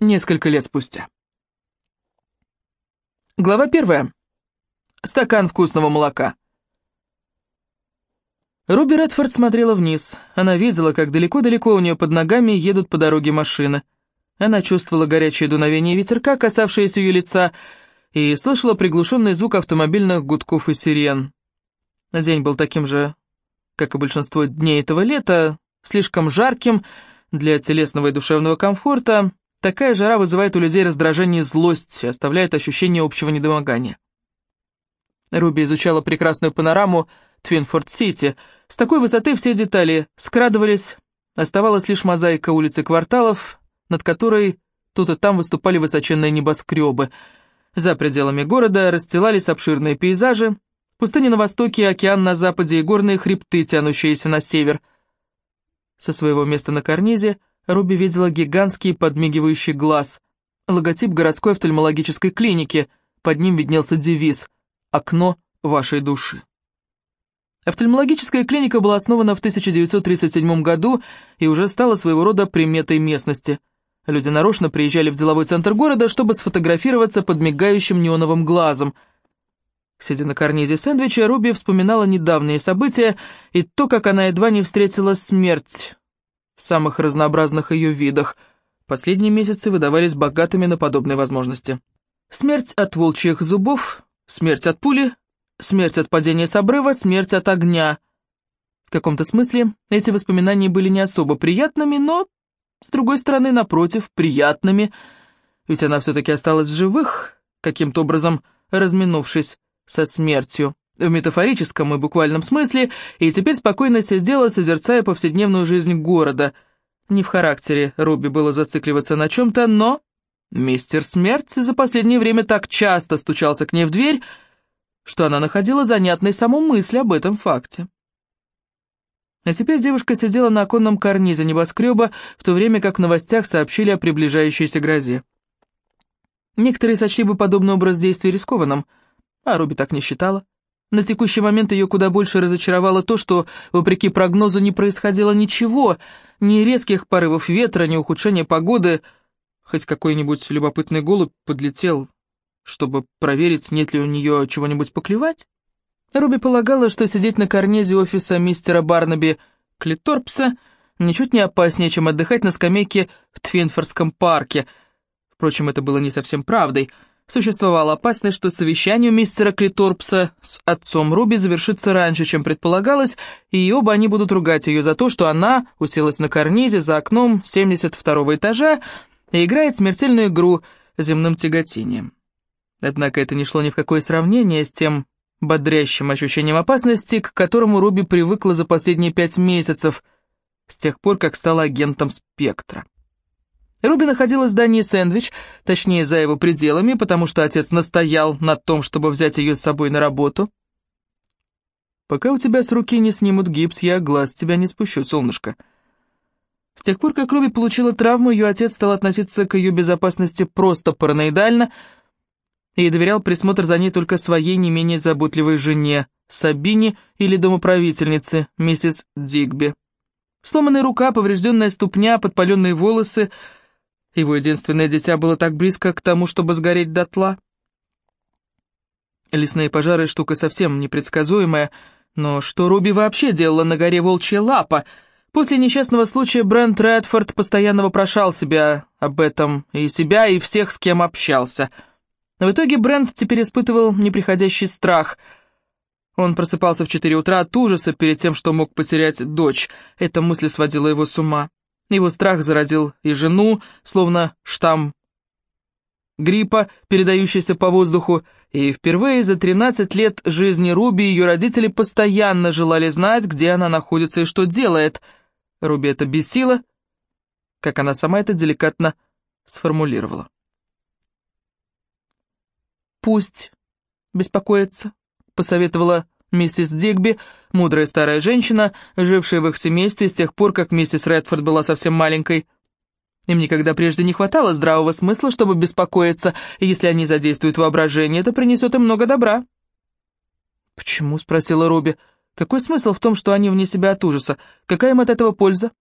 несколько лет спустя. Глава первая. Стакан вкусного молока. Руби Редфорд смотрела вниз. Она видела, как далеко-далеко у нее под ногами едут по дороге машины. Она чувствовала горячее дуновение ветерка, касавшееся ее лица, и слышала приглушенный звук автомобильных гудков и сирен. День был таким же, как и большинство дней этого лета, слишком жарким для телесного и душевного комфорта. Такая жара вызывает у людей раздражение и злость и оставляет ощущение общего недомогания. Руби изучала прекрасную панораму Твинфорд-Сити. С такой высоты все детали скрадывались, оставалась лишь мозаика улиц и кварталов, над которой тут и там выступали высоченные небоскребы. За пределами города расстилались обширные пейзажи, пустыни на востоке, океан на западе и горные хребты, тянущиеся на север. Со своего места на карнизе Руби видела гигантский подмигивающий глаз, логотип городской офтальмологической клиники, под ним виднелся девиз «Окно вашей души». Офтальмологическая клиника была основана в 1937 году и уже стала своего рода приметой местности. Люди нарочно приезжали в деловой центр города, чтобы сфотографироваться под мигающим неоновым глазом – Сидя на карнизе сэндвича, Руби вспоминала недавние события и то, как она едва не встретила смерть в самых разнообразных ее видах. Последние месяцы выдавались богатыми на подобные возможности. Смерть от волчьих зубов, смерть от пули, смерть от падения с обрыва, смерть от огня. В каком-то смысле эти воспоминания были не особо приятными, но, с другой стороны, напротив, приятными, ведь она все-таки осталась в живых, каким-то образом разминувшись со смертью, в метафорическом и буквальном смысле, и теперь спокойно сидела, созерцая повседневную жизнь города. Не в характере Руби было зацикливаться на чем-то, но... Мистер Смерть за последнее время так часто стучался к ней в дверь, что она находила занятной саму мысль об этом факте. А теперь девушка сидела на оконном карнизе небоскреба, в то время как в новостях сообщили о приближающейся грозе. Некоторые сочли бы подобный образ действий рискованным — а Руби так не считала. На текущий момент ее куда больше разочаровало то, что, вопреки прогнозу, не происходило ничего, ни резких порывов ветра, ни ухудшения погоды. Хоть какой-нибудь любопытный голубь подлетел, чтобы проверить, нет ли у нее чего-нибудь поклевать. Руби полагала, что сидеть на карнизе офиса мистера Барнаби Клиторпса ничуть не опаснее, чем отдыхать на скамейке в Твинфордском парке. Впрочем, это было не совсем правдой — Существовала опасность, что совещание мистера Клиторпса с отцом Руби завершится раньше, чем предполагалось, и оба они будут ругать ее за то, что она уселась на карнизе за окном 72-го этажа и играет смертельную игру земным тяготением. Однако это не шло ни в какое сравнение с тем бодрящим ощущением опасности, к которому Руби привыкла за последние пять месяцев, с тех пор, как стала агентом «Спектра». Руби находила здание «Сэндвич», точнее, за его пределами, потому что отец настоял на том, чтобы взять ее с собой на работу. «Пока у тебя с руки не снимут гипс, я глаз тебя не спущу, солнышко». С тех пор, как Руби получила травму, ее отец стал относиться к ее безопасности просто параноидально и доверял присмотр за ней только своей не менее заботливой жене, Сабине или домоправительнице, миссис Дигби. Сломанная рука, поврежденная ступня, подпаленные волосы — его единственное дитя было так близко к тому, чтобы сгореть дотла. Лесные пожары — штука совсем непредсказуемая, но что Руби вообще делала на горе Волчья Лапа? После несчастного случая Брент Редфорд постоянно вопрошал себя об этом, и себя, и всех, с кем общался. В итоге Брент теперь испытывал неприходящий страх. Он просыпался в четыре утра от ужаса перед тем, что мог потерять дочь. Эта мысль сводила его с ума. Его страх заразил и жену, словно штамм гриппа, передающийся по воздуху, и впервые за 13 лет жизни Руби ее родители постоянно желали знать, где она находится и что делает. Руби это бесило, как она сама это деликатно сформулировала. «Пусть беспокоится», — посоветовала Миссис Дигби, мудрая старая женщина, жившая в их семействе с тех пор, как миссис Редфорд была совсем маленькой. Им никогда прежде не хватало здравого смысла, чтобы беспокоиться, и если они задействуют воображение, это принесет им много добра. «Почему?» — спросила Руби. «Какой смысл в том, что они вне себя от ужаса? Какая им от этого польза?»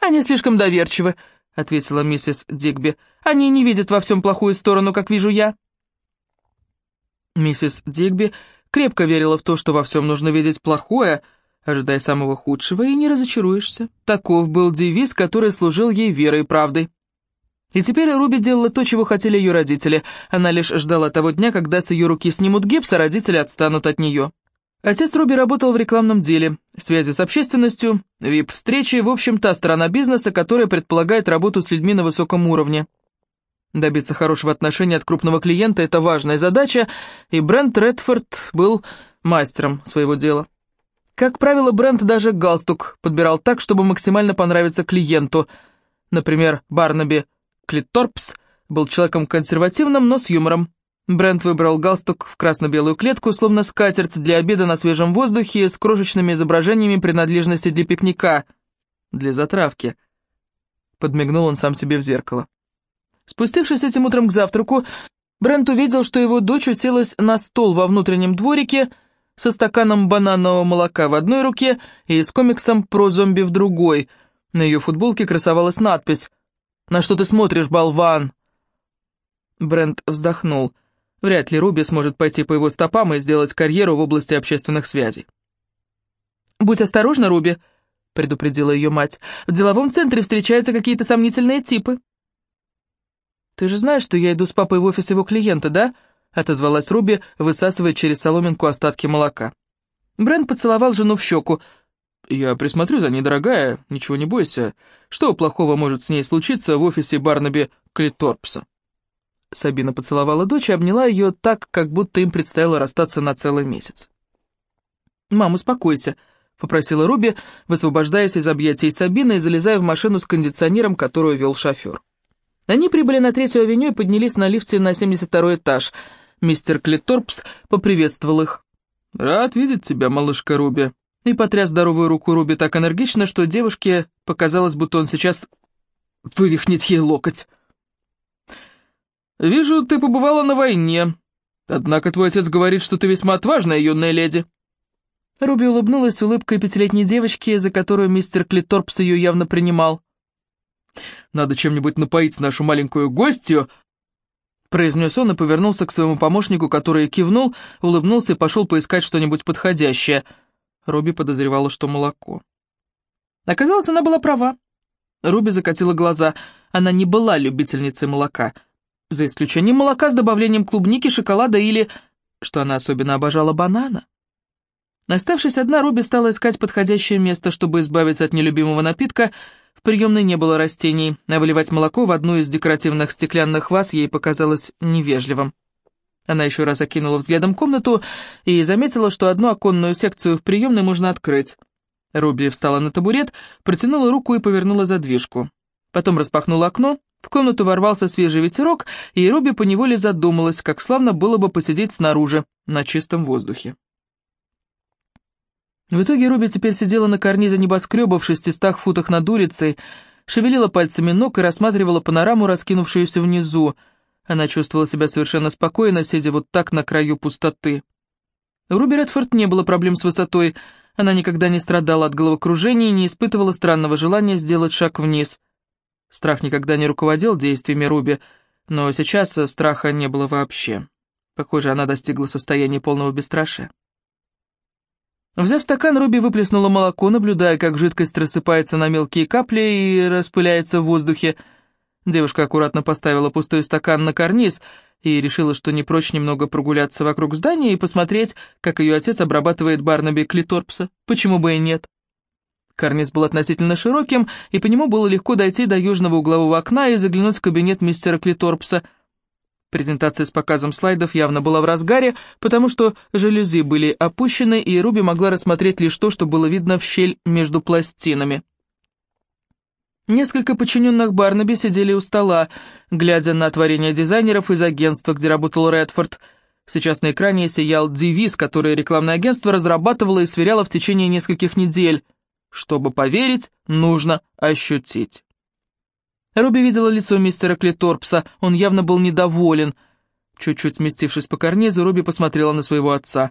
«Они слишком доверчивы», — ответила миссис Дигби. «Они не видят во всем плохую сторону, как вижу я». Миссис Дигби крепко верила в то, что во всем нужно видеть плохое, ожидая самого худшего, и не разочаруешься. Таков был девиз, который служил ей верой и правдой. И теперь Руби делала то, чего хотели ее родители. Она лишь ждала того дня, когда с ее руки снимут гипс, а родители отстанут от нее. Отец Руби работал в рекламном деле, связи с общественностью, вип-встречи, в общем, та сторона бизнеса, которая предполагает работу с людьми на высоком уровне. Добиться хорошего отношения от крупного клиента – это важная задача, и Брент Редфорд был мастером своего дела. Как правило, Брент даже галстук подбирал так, чтобы максимально понравиться клиенту. Например, Барнаби Клиторпс был человеком консервативным, но с юмором. Брент выбрал галстук в красно-белую клетку, словно скатерть для обеда на свежем воздухе с крошечными изображениями принадлежности для пикника. Для затравки. Подмигнул он сам себе в зеркало. Спустившись этим утром к завтраку, Брент увидел, что его дочь уселась на стол во внутреннем дворике со стаканом бананового молока в одной руке и с комиксом про зомби в другой. На ее футболке красовалась надпись «На что ты смотришь, болван?» Брент вздохнул. Вряд ли Руби сможет пойти по его стопам и сделать карьеру в области общественных связей. «Будь осторожна, Руби», — предупредила ее мать. «В деловом центре встречаются какие-то сомнительные типы». «Ты же знаешь, что я иду с папой в офис его клиента, да?» — отозвалась Руби, высасывая через соломинку остатки молока. Брент поцеловал жену в щеку. «Я присмотрю за ней, дорогая, ничего не бойся. Что плохого может с ней случиться в офисе Барнаби Клиторпса?» Сабина поцеловала дочь и обняла ее так, как будто им предстояло расстаться на целый месяц. «Мам, успокойся», — попросила Руби, высвобождаясь из объятий Сабины и залезая в машину с кондиционером, которую вел шофер. Они прибыли на Третью авеню и поднялись на лифте на 72-й этаж. Мистер Клиторпс поприветствовал их. «Рад видеть тебя, малышка Руби», и потряс здоровую руку Руби так энергично, что девушке показалось, будто он сейчас вывихнет ей локоть. «Вижу, ты побывала на войне. Однако твой отец говорит, что ты весьма отважная юная леди». Руби улыбнулась улыбкой пятилетней девочки, за которую мистер Клиторпс ее явно принимал. «Надо чем-нибудь напоить нашу маленькую гостью», — произнес он и повернулся к своему помощнику, который кивнул, улыбнулся и пошел поискать что-нибудь подходящее. Руби подозревала, что молоко. Оказалось, она была права. Руби закатила глаза. Она не была любительницей молока — за исключением молока с добавлением клубники, шоколада или, что она особенно обожала, банана. Оставшись одна, Руби стала искать подходящее место, чтобы избавиться от нелюбимого напитка. Приемной не было растений, а молоко в одну из декоративных стеклянных ваз ей показалось невежливым. Она еще раз окинула взглядом комнату и заметила, что одну оконную секцию в приемной можно открыть. Руби встала на табурет, протянула руку и повернула задвижку. Потом распахнула окно, в комнату ворвался свежий ветерок, и Руби поневоле задумалась, как славно было бы посидеть снаружи, на чистом воздухе. В итоге Руби теперь сидела на карнизе небоскреба в шестистах футах над улицей, шевелила пальцами ног и рассматривала панораму, раскинувшуюся внизу. Она чувствовала себя совершенно спокойно, сидя вот так на краю пустоты. У Руби Редфорд не было проблем с высотой, она никогда не страдала от головокружения и не испытывала странного желания сделать шаг вниз — Страх никогда не руководил действиями Руби, но сейчас страха не было вообще. Похоже, она достигла состояния полного бесстрашия. Взяв стакан, Руби выплеснула молоко, наблюдая, как жидкость рассыпается на мелкие капли и распыляется в воздухе. Девушка аккуратно поставила пустой стакан на карниз и решила, что не прочь немного прогуляться вокруг здания и посмотреть, как ее отец обрабатывает Барнаби Клиторпса. Почему бы и нет? Карниз был относительно широким, и по нему было легко дойти до южного углового окна и заглянуть в кабинет мистера Клиторпса. Презентация с показом слайдов явно была в разгаре, потому что жалюзи были опущены, и Руби могла рассмотреть лишь то, что было видно в щель между пластинами. Несколько подчиненных Барнаби сидели у стола, глядя на творение дизайнеров из агентства, где работал Редфорд. Сейчас на экране сиял девиз, который рекламное агентство разрабатывало и сверяло в течение нескольких недель. Чтобы поверить, нужно ощутить. Руби видела лицо мистера Клиторпса, он явно был недоволен. Чуть-чуть сместившись по карнизу, Руби посмотрела на своего отца.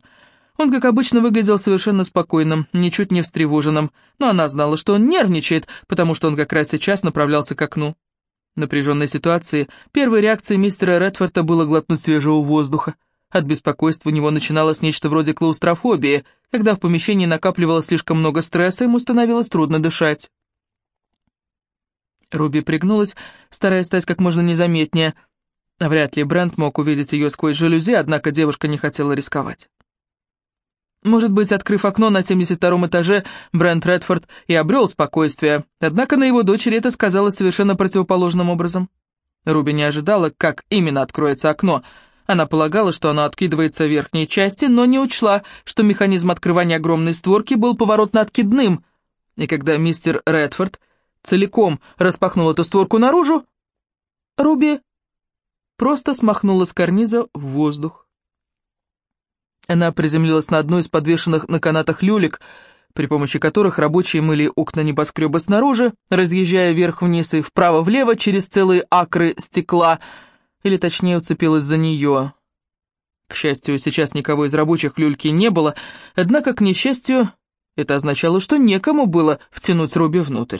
Он, как обычно, выглядел совершенно спокойным, ничуть не встревоженным, но она знала, что он нервничает, потому что он как раз сейчас направлялся к окну. В напряженной ситуации первой реакцией мистера Редфорда было глотнуть свежего воздуха. От беспокойства у него начиналось нечто вроде клаустрофобии. Когда в помещении накапливалось слишком много стресса, ему становилось трудно дышать. Руби пригнулась, стараясь стать как можно незаметнее. Вряд ли Брент мог увидеть ее сквозь жалюзи, однако девушка не хотела рисковать. Может быть, открыв окно на 72-м этаже, Брент Редфорд и обрел спокойствие, однако на его дочери это сказалось совершенно противоположным образом. Руби не ожидала, как именно откроется окно. Она полагала, что оно откидывается в верхней части, но не учла, что механизм открывания огромной створки был поворотно-откидным. И когда мистер Редфорд целиком распахнул эту створку наружу, Руби просто смахнула с карниза в воздух. Она приземлилась на одну из подвешенных на канатах люлек, при помощи которых рабочие мыли окна небоскреба снаружи, разъезжая вверх-вниз и вправо-влево через целые акры стекла, или точнее уцепилась за нее. К счастью, сейчас никого из рабочих в люльке не было, однако, к несчастью, это означало, что некому было втянуть Руби внутрь.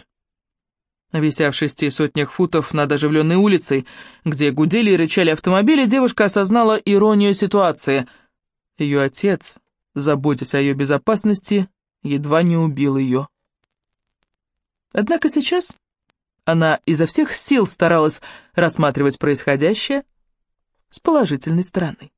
Вися в шести сотнях футов над оживленной улицей, где гудели и рычали автомобили, девушка осознала иронию ситуации — ее отец, заботясь о ее безопасности, едва не убил ее. Однако сейчас она изо всех сил старалась рассматривать происходящее с положительной стороны.